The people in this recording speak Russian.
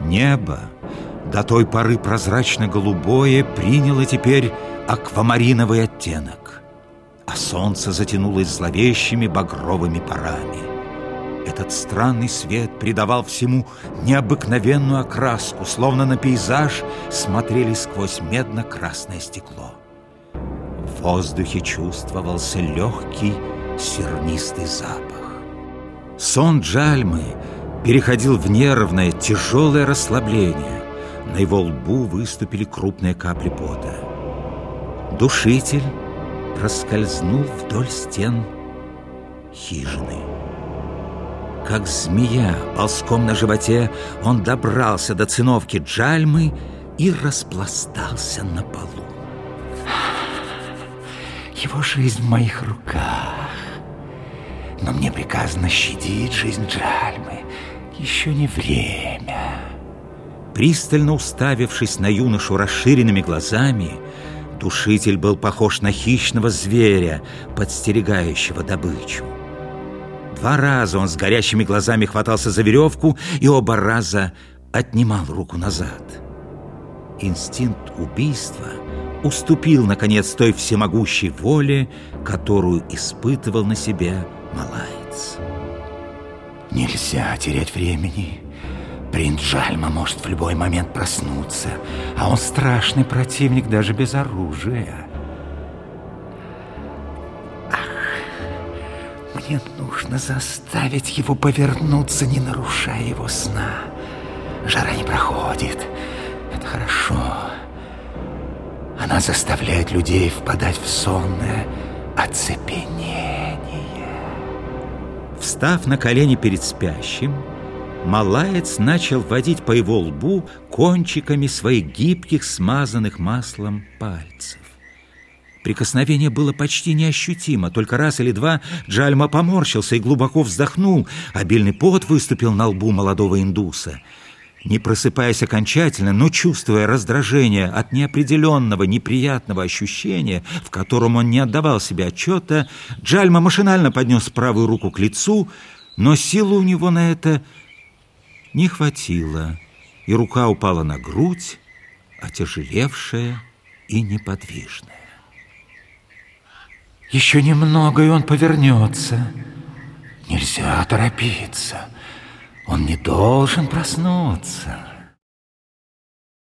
Небо, до той поры прозрачно-голубое, приняло теперь аквамариновый оттенок, а солнце затянулось зловещими багровыми парами. Этот странный свет придавал всему необыкновенную окраску, словно на пейзаж смотрели сквозь медно-красное стекло. В воздухе чувствовался легкий сернистый запах. Сон Джальмы переходил в нервное, тяжелое расслабление. На его лбу выступили крупные капли пота. Душитель проскользнул вдоль стен хижины. Как змея, ползком на животе, он добрался до циновки Джальмы и распластался на полу. Его жизнь в моих руках. Но мне приказано щадить жизнь Джальмы. Еще не время. Пристально уставившись на юношу расширенными глазами, душитель был похож на хищного зверя, подстерегающего добычу. Два раза он с горящими глазами хватался за веревку и оба раза отнимал руку назад. Инстинкт убийства уступил, наконец, той всемогущей воле, которую испытывал на себе малаец. Нельзя терять времени. Принц Жальма может в любой момент проснуться, а он страшный противник даже без оружия. Мне нужно заставить его повернуться, не нарушая его сна. Жара не проходит. Это хорошо. Она заставляет людей впадать в сонное оцепенение. Встав на колени перед спящим, Малаец начал водить по его лбу кончиками своих гибких, смазанных маслом пальцев. Прикосновение было почти неощутимо. Только раз или два Джальма поморщился и глубоко вздохнул. Обильный пот выступил на лбу молодого индуса. Не просыпаясь окончательно, но чувствуя раздражение от неопределенного, неприятного ощущения, в котором он не отдавал себе отчета, Джальма машинально поднес правую руку к лицу, но силы у него на это не хватило, и рука упала на грудь, отяжелевшая и неподвижная. Еще немного, и он повернется. Нельзя торопиться. Он не должен проснуться.